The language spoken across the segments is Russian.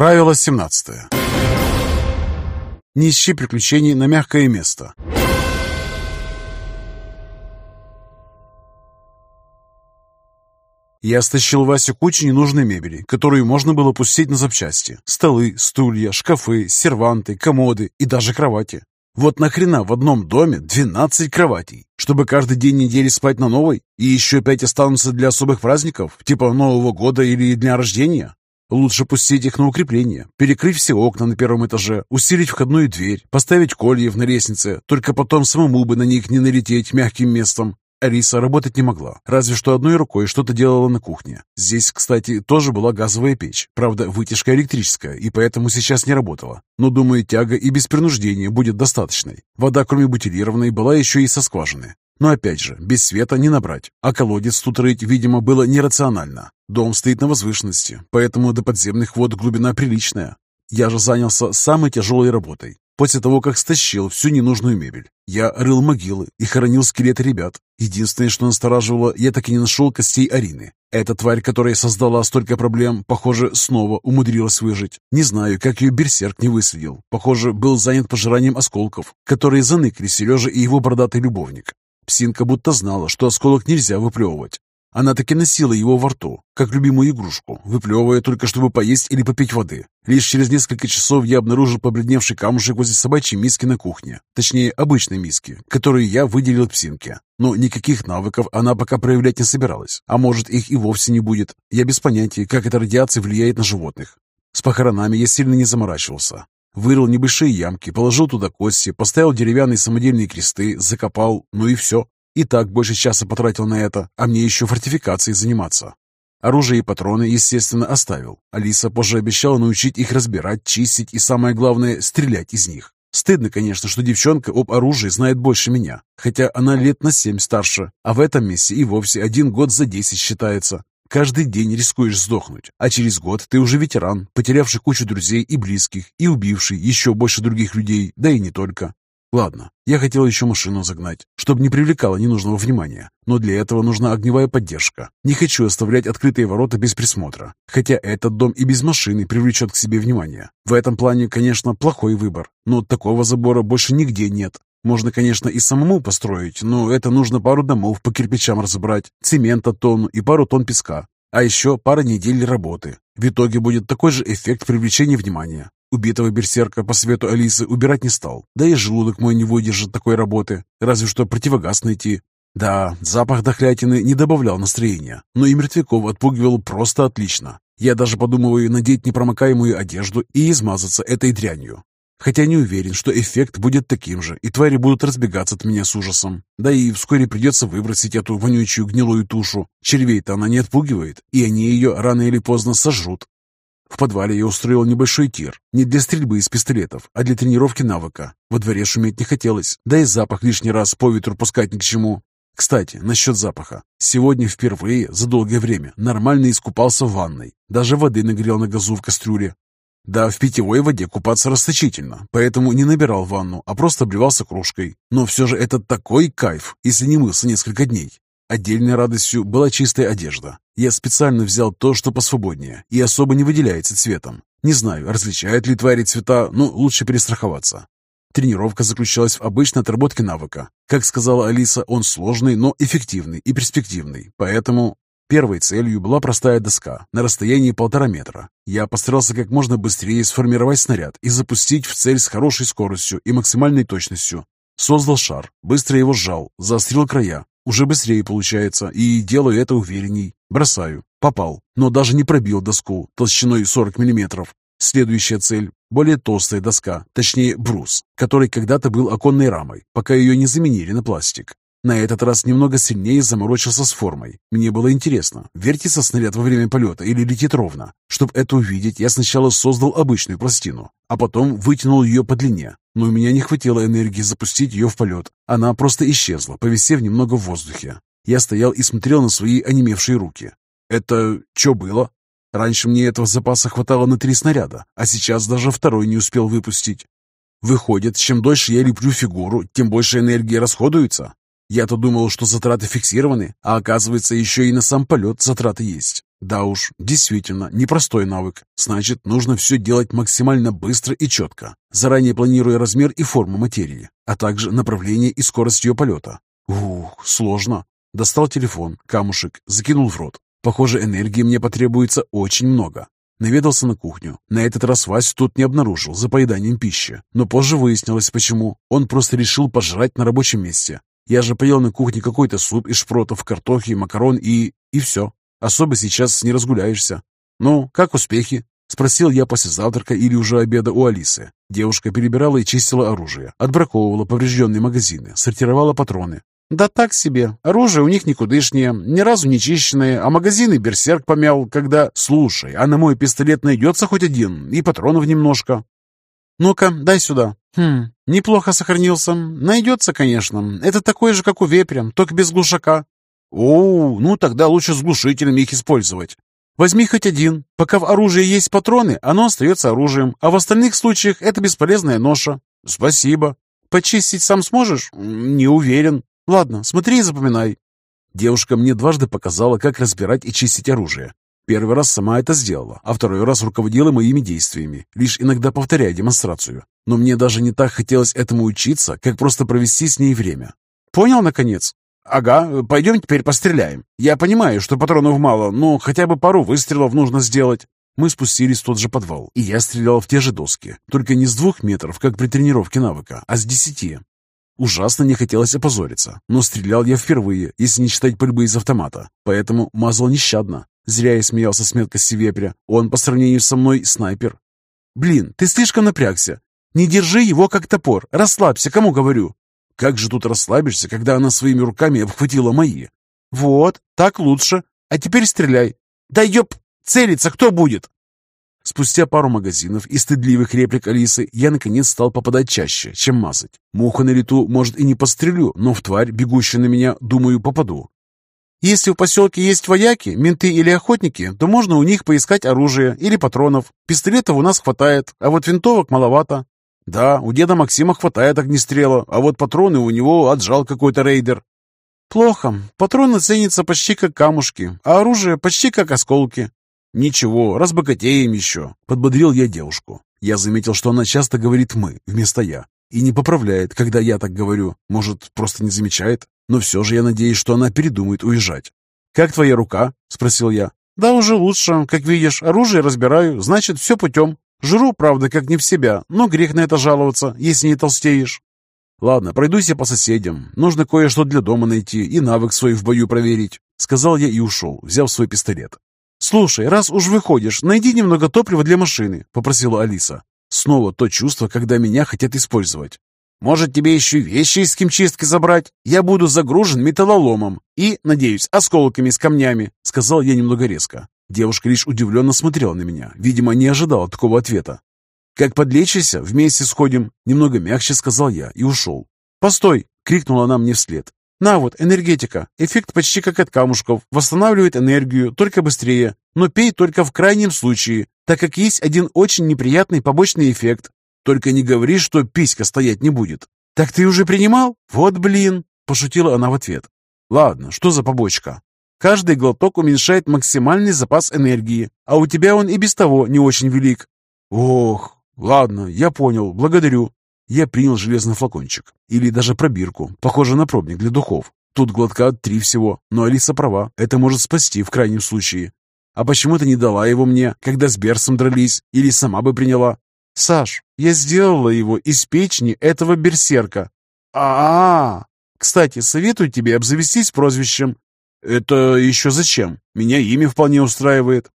Правило 17. Не ищи приключений на мягкое место. Я стащил Васю кучу ненужной мебели, которую можно было пустить на запчасти. Столы, стулья, шкафы, серванты, комоды и даже кровати. Вот нахрена в одном доме 12 кроватей? Чтобы каждый день недели спать на новой? И еще пять останутся для особых праздников, типа Нового года или дня рождения? Лучше пустить их на укрепление, перекрыть все окна на первом этаже, усилить входную дверь, поставить кольев на лестнице, только потом самому бы на них не налететь мягким местом. Алиса работать не могла, разве что одной рукой что-то делала на кухне. Здесь, кстати, тоже была газовая печь, правда, вытяжка электрическая, и поэтому сейчас не работала. Но, думаю, тяга и без принуждения будет достаточной. Вода, кроме бутилированной, была еще и со скважины. Но опять же, без света не набрать, а колодец тут рыть, видимо, было нерационально. Дом стоит на возвышенности, поэтому до подземных вод глубина приличная. Я же занялся самой тяжелой работой. После того, как стащил всю ненужную мебель, я рыл могилы и хоронил скелеты ребят. Единственное, что настораживало, я так и не нашел костей Арины. Эта тварь, которая создала столько проблем, похоже, снова умудрилась выжить. Не знаю, как ее берсерк не выследил. Похоже, был занят пожиранием осколков, которые заныкли Сережа и его бородатый любовник. Псинка будто знала, что осколок нельзя выплевывать, она таки носила его во рту, как любимую игрушку, выплевывая только, чтобы поесть или попить воды. Лишь через несколько часов я обнаружил побледневший камушек возле собачьей миски на кухне. Точнее, обычной миски, которую я выделил псинке. Но никаких навыков она пока проявлять не собиралась. А может, их и вовсе не будет. Я без понятия, как эта радиация влияет на животных. С похоронами я сильно не заморачивался. Вырыл небольшие ямки, положил туда кости, поставил деревянные самодельные кресты, закопал, ну и все. И так больше часа потратил на это, а мне еще фортификацией заниматься. Оружие и патроны, естественно, оставил. Алиса позже обещала научить их разбирать, чистить и, самое главное, стрелять из них. Стыдно, конечно, что девчонка об оружии знает больше меня, хотя она лет на семь старше, а в этом месте и вовсе один год за десять считается. Каждый день рискуешь сдохнуть, а через год ты уже ветеран, потерявший кучу друзей и близких, и убивший еще больше других людей, да и не только. Ладно, я хотел еще машину загнать, чтобы не привлекало ненужного внимания, но для этого нужна огневая поддержка. Не хочу оставлять открытые ворота без присмотра, хотя этот дом и без машины привлечет к себе внимание. В этом плане, конечно, плохой выбор, но такого забора больше нигде нет. Можно, конечно, и самому построить, но это нужно пару домов по кирпичам разобрать, цемента тонну и пару тонн песка. А еще пара недель работы. В итоге будет такой же эффект привлечения внимания. Убитого берсерка по свету Алисы убирать не стал, да и желудок мой не выдержит такой работы, разве что противогаз найти. Да, запах дохлятины не добавлял настроения, но и мертвяков отпугивал просто отлично. Я даже подумываю надеть непромокаемую одежду и измазаться этой дрянью. Хотя не уверен, что эффект будет таким же, и твари будут разбегаться от меня с ужасом. Да и вскоре придется выбросить эту вонючую гнилую тушу. Червей-то она не отпугивает, и они ее рано или поздно сожрут. В подвале я устроил небольшой тир, не для стрельбы из пистолетов, а для тренировки навыка. Во дворе шуметь не хотелось, да и запах лишний раз по ветру пускать ни к чему. Кстати, насчет запаха. Сегодня впервые за долгое время нормально искупался в ванной. Даже воды нагрел на газу в кастрюле. Да, в питьевой воде купаться расточительно, поэтому не набирал ванну, а просто обливался кружкой. Но все же это такой кайф, если не мылся несколько дней. Отдельной радостью была чистая одежда. Я специально взял то, что посвободнее и особо не выделяется цветом. Не знаю, различают ли твари цвета, но лучше перестраховаться. Тренировка заключалась в обычной отработке навыка. Как сказала Алиса, он сложный, но эффективный и перспективный. Поэтому первой целью была простая доска на расстоянии полтора метра. Я постарался как можно быстрее сформировать снаряд и запустить в цель с хорошей скоростью и максимальной точностью. Создал шар, быстро его сжал, заострил края, уже быстрее получается, и делаю это уверенней. Бросаю. Попал, но даже не пробил доску толщиной 40 мм. Следующая цель – более толстая доска, точнее брус, который когда-то был оконной рамой, пока ее не заменили на пластик. На этот раз немного сильнее заморочился с формой. Мне было интересно, вертится снаряд во время полета или летит ровно. Чтобы это увидеть, я сначала создал обычную пластину, а потом вытянул ее по длине. Но у меня не хватило энергии запустить ее в полет. Она просто исчезла, повисев немного в воздухе. Я стоял и смотрел на свои онемевшие руки. Это что было? Раньше мне этого запаса хватало на три снаряда, а сейчас даже второй не успел выпустить. Выходит, чем дольше я леплю фигуру, тем больше энергии расходуется. Я-то думал, что затраты фиксированы, а оказывается, еще и на сам полет затраты есть. Да уж, действительно, непростой навык. Значит, нужно все делать максимально быстро и четко, заранее планируя размер и форму материи, а также направление и скорость ее полета. Ух, сложно. Достал телефон, камушек, закинул в рот. Похоже, энергии мне потребуется очень много. Наведался на кухню. На этот раз Вась тут не обнаружил за поеданием пищи, но позже выяснилось почему. Он просто решил пожрать на рабочем месте. Я же поел на кухне какой-то суп из шпротов, картохи, макарон и... и все. Особо сейчас не разгуляешься. «Ну, как успехи?» — спросил я после завтрака или уже обеда у Алисы. Девушка перебирала и чистила оружие, отбраковывала поврежденные магазины, сортировала патроны. «Да так себе. Оружие у них никудышнее, ни разу не чищенное, а магазины берсерк помял, когда... Слушай, а на мой пистолет найдется хоть один, и патронов немножко». «Ну-ка, дай сюда». «Хм, неплохо сохранился. Найдется, конечно. Это такой же, как у вепря, только без глушака». «О, ну тогда лучше с глушителями их использовать. Возьми хоть один. Пока в оружии есть патроны, оно остается оружием, а в остальных случаях это бесполезная ноша». «Спасибо. Почистить сам сможешь?» «Не уверен. Ладно, смотри и запоминай». Девушка мне дважды показала, как разбирать и чистить оружие. Первый раз сама это сделала, а второй раз руководила моими действиями, лишь иногда повторяя демонстрацию. Но мне даже не так хотелось этому учиться, как просто провести с ней время. «Понял, наконец?» «Ага, пойдем теперь постреляем. Я понимаю, что патронов мало, но хотя бы пару выстрелов нужно сделать». Мы спустились в тот же подвал, и я стрелял в те же доски, только не с двух метров, как при тренировке навыка, а с десяти. Ужасно не хотелось опозориться, но стрелял я впервые, если не считать пальбы из автомата, поэтому мазал нещадно. Зря я смеялся с меткости вепря, он по сравнению со мной снайпер. «Блин, ты слишком напрягся. Не держи его как топор, расслабься, кому говорю». Как же тут расслабишься, когда она своими руками обхватила мои? Вот, так лучше. А теперь стреляй. Да ёп, целиться кто будет? Спустя пару магазинов и стыдливых реплик Алисы я наконец стал попадать чаще, чем мазать. Муху на лету, может, и не пострелю, но в тварь, бегущую на меня, думаю, попаду. Если в поселке есть вояки, менты или охотники, то можно у них поискать оружие или патронов. Пистолетов у нас хватает, а вот винтовок маловато. Да, у деда Максима хватает огнестрела, а вот патроны у него отжал какой-то рейдер. Плохо. Патроны ценятся почти как камушки, а оружие почти как осколки. Ничего, разбогатеем еще, подбодрил я девушку. Я заметил, что она часто говорит «мы» вместо «я» и не поправляет, когда я так говорю. Может, просто не замечает? Но все же я надеюсь, что она передумает уезжать. «Как твоя рука?» – спросил я. «Да уже лучше. Как видишь, оружие разбираю, значит, все путем. Жру, правда, как не в себя, но грех на это жаловаться, если не толстеешь. Ладно, пройдусь я по соседям. Нужно кое-что для дома найти и навык свой в бою проверить. Сказал я и ушел, взяв свой пистолет. «Слушай, раз уж выходишь, найди немного топлива для машины», — попросила Алиса. Снова то чувство, когда меня хотят использовать. «Может, тебе еще вещи из химчистки забрать? Я буду загружен металлоломом и, надеюсь, осколками с камнями», — сказал я немного резко. Девушка лишь удивленно смотрела на меня, видимо, не ожидала такого ответа. «Как подлечишься, вместе сходим», — немного мягче сказал я и ушел. «Постой!» — крикнула она мне вслед. «На вот, энергетика. Эффект почти как от камушков. Восстанавливает энергию, только быстрее. Но пей только в крайнем случае, так как есть один очень неприятный побочный эффект. Только не говори, что писька стоять не будет». «Так ты уже принимал? Вот блин!» — пошутила она в ответ. «Ладно, что за побочка?» Каждый глоток уменьшает максимальный запас энергии, а у тебя он и без того не очень велик. Ох, ладно, я понял, благодарю. Я принял железный флакончик, или даже пробирку, похоже на пробник для духов. Тут глотка три всего, но Алиса права, это может спасти в крайнем случае. А почему ты не дала его мне, когда с Берсом дрались, или сама бы приняла? Саш, я сделала его из печени этого берсерка. А, -а, -а. Кстати, советую тебе обзавестись прозвищем «Это еще зачем? Меня имя вполне устраивает».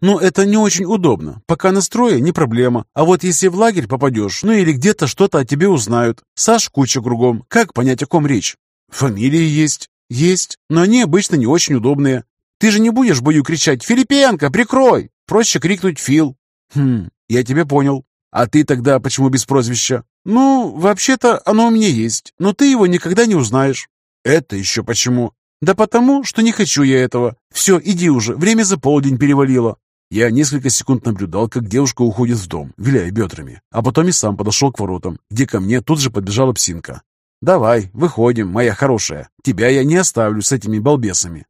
«Ну, это не очень удобно. Пока настрое, не проблема. А вот если в лагерь попадешь, ну или где-то что-то о тебе узнают. Саш куча кругом. Как понять, о ком речь?» «Фамилии есть?» «Есть, но они обычно не очень удобные. Ты же не будешь в бою кричать «Филипенко, прикрой!» Проще крикнуть «Фил». «Хм, я тебя понял. А ты тогда почему без прозвища?» «Ну, вообще-то оно у меня есть, но ты его никогда не узнаешь». «Это еще почему?» «Да потому, что не хочу я этого. Все, иди уже, время за полдень перевалило». Я несколько секунд наблюдал, как девушка уходит в дом, виляя бедрами, а потом и сам подошел к воротам, где ко мне тут же подбежала псинка. «Давай, выходим, моя хорошая. Тебя я не оставлю с этими балбесами».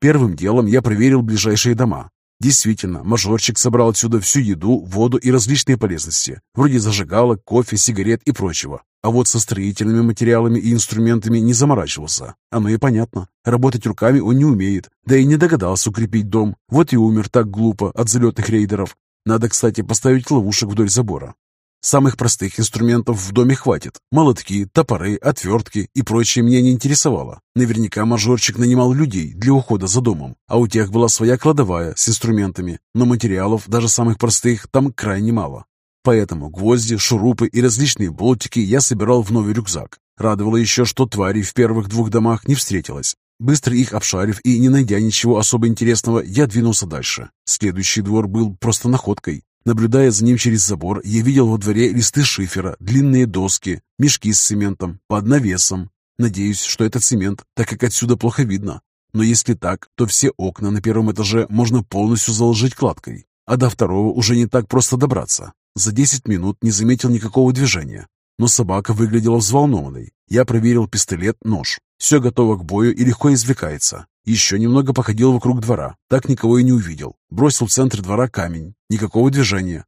Первым делом я проверил ближайшие дома. Действительно, мажорчик собрал отсюда всю еду, воду и различные полезности, вроде зажигалок, кофе, сигарет и прочего. А вот со строительными материалами и инструментами не заморачивался. Оно и понятно. Работать руками он не умеет, да и не догадался укрепить дом. Вот и умер так глупо от залетных рейдеров. Надо, кстати, поставить ловушек вдоль забора. Самых простых инструментов в доме хватит. Молотки, топоры, отвертки и прочее меня не интересовало. Наверняка мажорчик нанимал людей для ухода за домом, а у тех была своя кладовая с инструментами, но материалов, даже самых простых, там крайне мало. Поэтому гвозди, шурупы и различные болтики я собирал в новый рюкзак. Радовало еще, что тварей в первых двух домах не встретилось. Быстро их обшарив и не найдя ничего особо интересного, я двинулся дальше. Следующий двор был просто находкой. Наблюдая за ним через забор, я видел во дворе листы шифера, длинные доски, мешки с цементом, под навесом. Надеюсь, что это цемент, так как отсюда плохо видно. Но если так, то все окна на первом этаже можно полностью заложить кладкой, а до второго уже не так просто добраться. За 10 минут не заметил никакого движения, но собака выглядела взволнованной. Я проверил пистолет, нож. Все готово к бою и легко извлекается. Еще немного походил вокруг двора, так никого и не увидел. Бросил в центр двора камень. Никакого движения.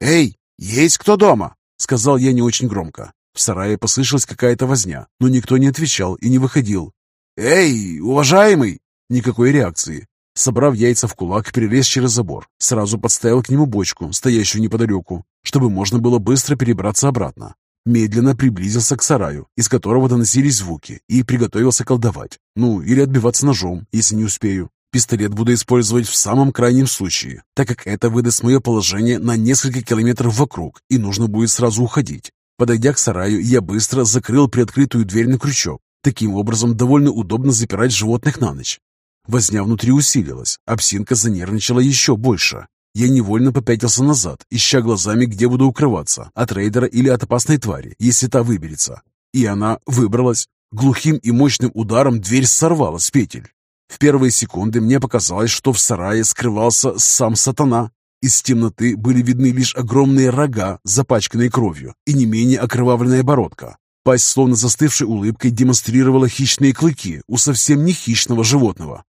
«Эй, есть кто дома?» — сказал я не очень громко. В сарае послышалась какая-то возня, но никто не отвечал и не выходил. «Эй, уважаемый!» Никакой реакции. Собрав яйца в кулак, перелез через забор. Сразу подставил к нему бочку, стоящую неподалеку, чтобы можно было быстро перебраться обратно медленно приблизился к сараю, из которого доносились звуки, и приготовился колдовать. Ну, или отбиваться ножом, если не успею. Пистолет буду использовать в самом крайнем случае, так как это выдаст мое положение на несколько километров вокруг, и нужно будет сразу уходить. Подойдя к сараю, я быстро закрыл приоткрытую дверь на крючок. Таким образом, довольно удобно запирать животных на ночь. Возня внутри усилилась, а псинка занервничала еще больше. Я невольно попятился назад, ища глазами, где буду укрываться, от рейдера или от опасной твари, если та выберется. И она выбралась. Глухим и мощным ударом дверь сорвала с петель. В первые секунды мне показалось, что в сарае скрывался сам сатана. Из темноты были видны лишь огромные рога, запачканные кровью, и не менее окровавленная бородка. Пасть, словно застывшей улыбкой, демонстрировала хищные клыки у совсем не хищного животного.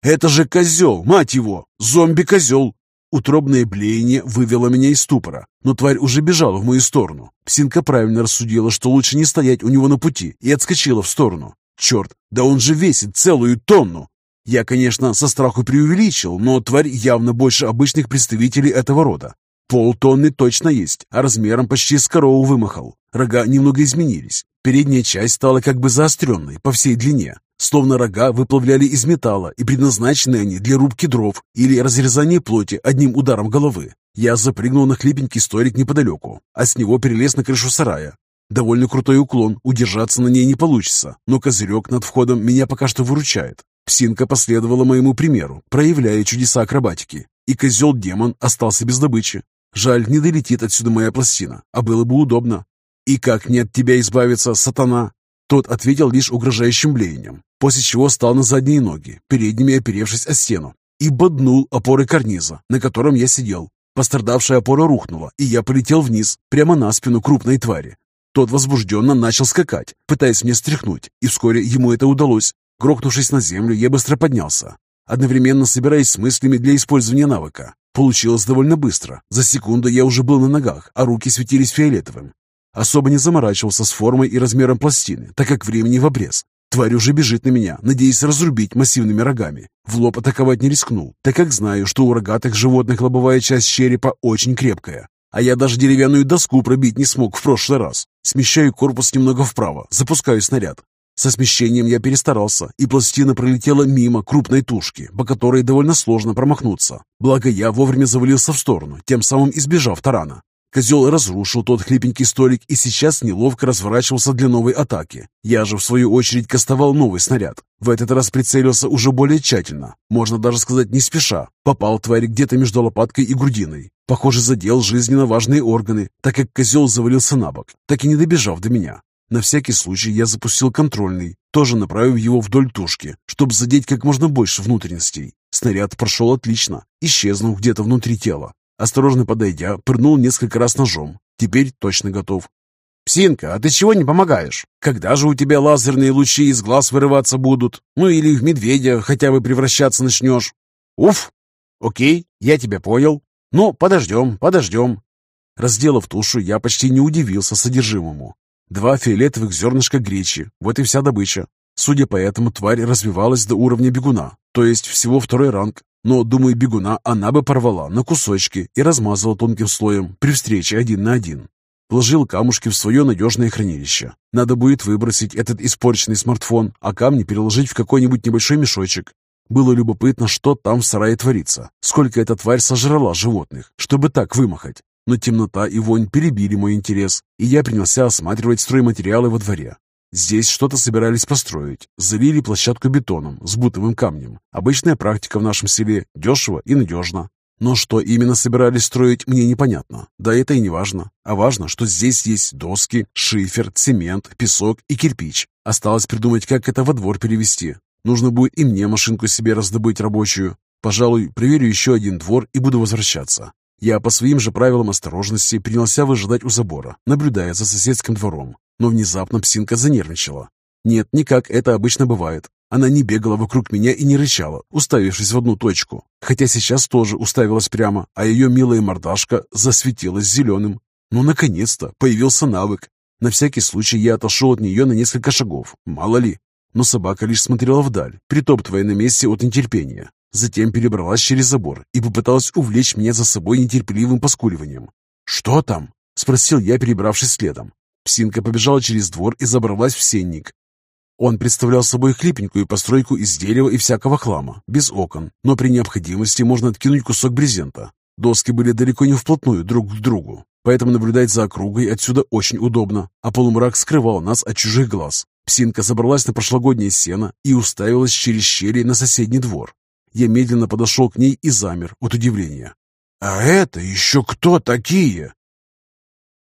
«Это же козел, мать его! Зомби-козел! Утробное блеяние вывело меня из ступора, но тварь уже бежала в мою сторону. Псинка правильно рассудила, что лучше не стоять у него на пути, и отскочила в сторону. Черт, да он же весит целую тонну! Я, конечно, со страху преувеличил, но тварь явно больше обычных представителей этого рода. Полтонны точно есть, а размером почти с корову вымахал. Рога немного изменились. Передняя часть стала как бы заостренной по всей длине, Словно рога выплавляли из металла, и предназначены они для рубки дров или разрезания плоти одним ударом головы. Я запрыгнул на хлипенький столик неподалеку, а с него перелез на крышу сарая. Довольно крутой уклон, удержаться на ней не получится, но козырек над входом меня пока что выручает. Псинка последовала моему примеру, проявляя чудеса акробатики, и козел-демон остался без добычи. Жаль, не долетит отсюда моя пластина, а было бы удобно. И как не от тебя избавиться, сатана? Тот ответил лишь угрожающим блеянием, после чего встал на задние ноги, передними оперевшись о стену, и боднул опоры карниза, на котором я сидел. Пострадавшая опора рухнула, и я полетел вниз, прямо на спину крупной твари. Тот возбужденно начал скакать, пытаясь меня стряхнуть, и вскоре ему это удалось. Грохнувшись на землю, я быстро поднялся, одновременно собираясь с мыслями для использования навыка. Получилось довольно быстро. За секунду я уже был на ногах, а руки светились фиолетовым. Особо не заморачивался с формой и размером пластины, так как времени в обрез. Тварь уже бежит на меня, надеясь разрубить массивными рогами. В лоб атаковать не рискнул, так как знаю, что у рогатых животных лобовая часть черепа очень крепкая. А я даже деревянную доску пробить не смог в прошлый раз. Смещаю корпус немного вправо, запускаю снаряд. Со смещением я перестарался, и пластина пролетела мимо крупной тушки, по которой довольно сложно промахнуться. Благо я вовремя завалился в сторону, тем самым избежав тарана. Козел разрушил тот хлипенький столик и сейчас неловко разворачивался для новой атаки. Я же, в свою очередь, кастовал новый снаряд. В этот раз прицелился уже более тщательно. Можно даже сказать, не спеша. Попал тварь где-то между лопаткой и грудиной. Похоже, задел жизненно важные органы, так как козел завалился на бок, так и не добежав до меня. На всякий случай я запустил контрольный, тоже направив его вдоль тушки, чтобы задеть как можно больше внутренностей. Снаряд прошел отлично, исчезнув где-то внутри тела. Осторожно подойдя, пырнул несколько раз ножом. Теперь точно готов. «Псинка, а ты чего не помогаешь? Когда же у тебя лазерные лучи из глаз вырываться будут? Ну или в медведя хотя бы превращаться начнешь?» «Уф! Окей, я тебя понял. Ну, подождем, подождем». Разделав тушу, я почти не удивился содержимому. Два фиолетовых зернышка гречи, вот и вся добыча. Судя по этому, тварь развивалась до уровня бегуна, то есть всего второй ранг. Но, думаю, бегуна она бы порвала на кусочки и размазала тонким слоем при встрече один на один. Вложил камушки в свое надежное хранилище. Надо будет выбросить этот испорченный смартфон, а камни переложить в какой-нибудь небольшой мешочек. Было любопытно, что там в сарае творится, сколько эта тварь сожрала животных, чтобы так вымахать. Но темнота и вонь перебили мой интерес, и я принялся осматривать стройматериалы во дворе. Здесь что-то собирались построить. Залили площадку бетоном с бутовым камнем. Обычная практика в нашем селе. Дешево и надежно. Но что именно собирались строить, мне непонятно. Да это и не важно. А важно, что здесь есть доски, шифер, цемент, песок и кирпич. Осталось придумать, как это во двор перевести. Нужно будет и мне машинку себе раздобыть рабочую. Пожалуй, проверю еще один двор и буду возвращаться. Я по своим же правилам осторожности принялся выжидать у забора, наблюдая за соседским двором. Но внезапно псинка занервничала. Нет, не как это обычно бывает. Она не бегала вокруг меня и не рычала, уставившись в одну точку. Хотя сейчас тоже уставилась прямо, а ее милая мордашка засветилась зеленым. Ну, наконец-то, появился навык. На всякий случай я отошел от нее на несколько шагов, мало ли. Но собака лишь смотрела вдаль, притоптывая на месте от нетерпения. Затем перебралась через забор и попыталась увлечь меня за собой нетерпеливым поскуливанием. «Что там?» — спросил я, перебравшись следом. Псинка побежала через двор и забралась в сенник, он представлял собой хлипенькую постройку из дерева и всякого хлама, без окон, но при необходимости можно откинуть кусок брезента. Доски были далеко не вплотную друг к другу, поэтому наблюдать за округой отсюда очень удобно, а полумрак скрывал нас от чужих глаз. Псинка забралась на прошлогоднее сено и уставилась через щели на соседний двор. Я медленно подошел к ней и замер от удивления. «А это еще кто такие?»